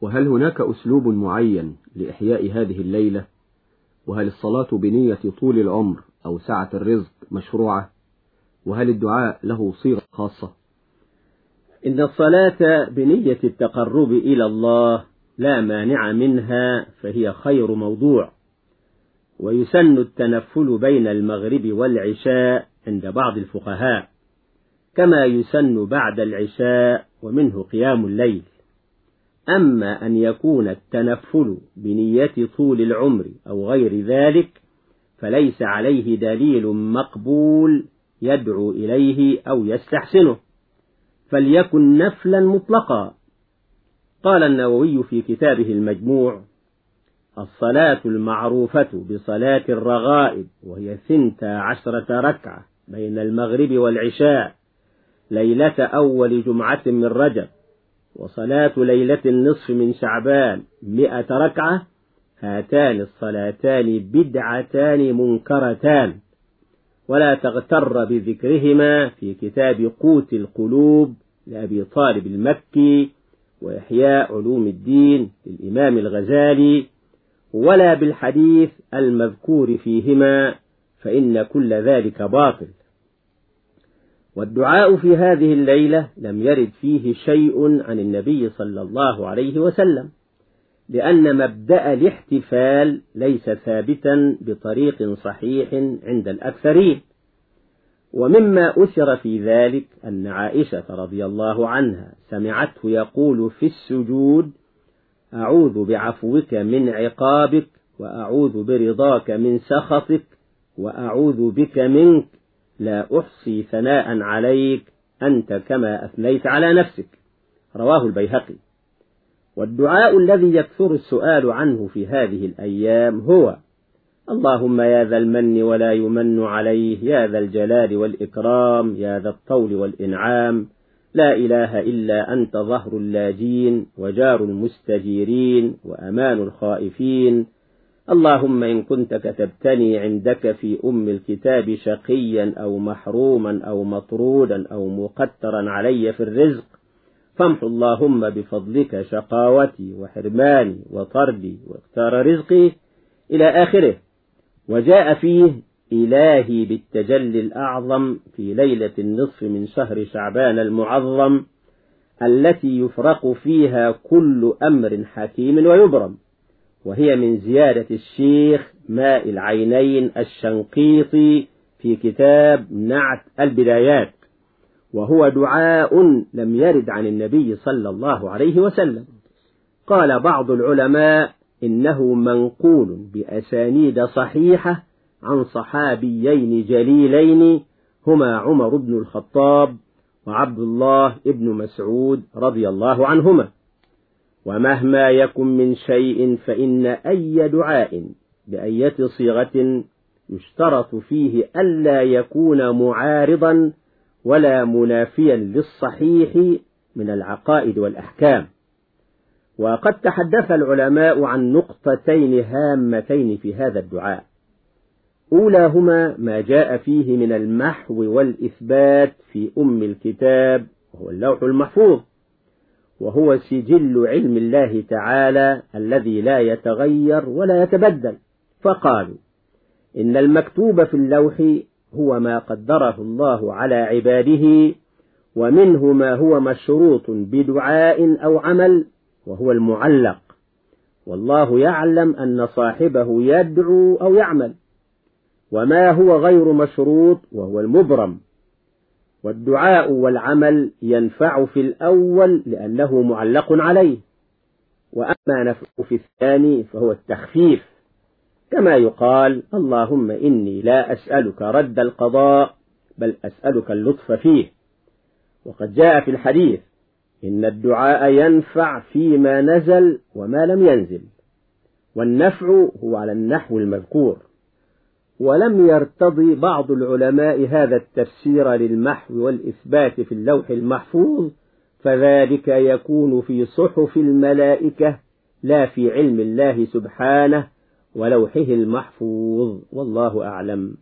وهل هناك أسلوب معين لإحياء هذه الليلة؟ وهل الصلاة بنية طول العمر أو سعة الرزق مشروعة؟ وهل الدعاء له صيغة خاصة؟ إن الصلاة بنية التقرب إلى الله لا مانع منها فهي خير موضوع ويسن التنفل بين المغرب والعشاء عند بعض الفقهاء كما يسن بعد العشاء ومنه قيام الليل. أما أن يكون التنفل بنية طول العمر أو غير ذلك فليس عليه دليل مقبول يدعو إليه أو يستحسنه فليكن نفلا مطلقا. قال النووي في كتابه المجموع الصلاة المعروفة بصلاة الرغائب وهي ثنتا عشرة ركعة بين المغرب والعشاء ليلة أول جمعة من رجب. وصلاة ليلة النصف من شعبان مئة ركعة هاتان الصلاتان بدعتان منكرتان. ولا تغتر بذكرهما في كتاب قوت القلوب لأبي طالب المكي وإحياء علوم الدين للإمام الغزالي ولا بالحديث المذكور فيهما فإن كل ذلك باطل. والدعاء في هذه الليلة لم يرد فيه شيء عن النبي صلى الله عليه وسلم لأن مبدأ الاحتفال ليس ثابتا بطريق صحيح عند الأكثرين. ومما أثر في ذلك أن عائشة رضي الله عنها سمعته يقول في السجود أعوذ بعفوك من عقابك وأعوذ برضاك من سخطك وأعوذ بك منك لا أحصي ثناء عليك أنت كما أثنيت على نفسك. رواه البيهقي. والدعاء الذي يكثر السؤال عنه في هذه الأيام هو اللهم يا ذا المن ولا يمن عليه يا ذا الجلال والإكرام يا ذا الطول والإنعام لا إله إلا أنت ظهر اللاجين وجار المستجيرين وأمان الخائفين اللهم إن كنت كتبتني عندك في أم الكتاب شقيا أو محروما أو مطرودا أو مقترا علي في الرزق فامح اللهم بفضلك شقاوتي وحرماني وطردي واختار رزقي إلى آخره. وجاء فيه إلهي بالتجلي الأعظم في ليلة النصف من شهر شعبان المعظم التي يفرق فيها كل أمر حكيم ويبرم. وهي من زيادة الشيخ ماء العينين الشنقيطي في كتاب نعت البدايات وهو دعاء لم يرد عن النبي صلى الله عليه وسلم. قال بعض العلماء إنه منقول بأسانيد صحيحة عن صحابيين جليلين هما عمر بن الخطاب وعبد الله بن مسعود رضي الله عنهما. ومهما يكن من شيء فإن أي دعاء بأية صيغة يشترط فيه ألا يكون معارضا ولا منافيا للصحيح من العقائد والأحكام. وقد تحدث العلماء عن نقطتين هامتين في هذا الدعاء. أولاهما ما جاء فيه من المحو والإثبات في أم الكتاب وهو اللوح المحفوظ. وهو سجل علم الله تعالى الذي لا يتغير ولا يتبدل. فقالوا إن المكتوب في اللوح هو ما قدره الله على عباده ومنه ما هو مشروط بدعاء أو عمل وهو المعلق. والله يعلم أن صاحبه يدعو أو يعمل. وما هو غير مشروط وهو المبرم. والدعاء والعمل ينفع في الأول لأنه معلق عليه وأما نفعه في الثاني فهو التخفيف كما يقال اللهم إني لا أسألك رد القضاء بل أسألك اللطف فيه. وقد جاء في الحديث إن الدعاء ينفع فيما نزل وما لم ينزل والنفع هو على النحو المذكور. ولم يرتضي بعض العلماء هذا التفسير للمحو والإثبات في اللوح المحفوظ فذلك يكون في صحف الملائكة لا في علم الله سبحانه ولوحه المحفوظ والله أعلم.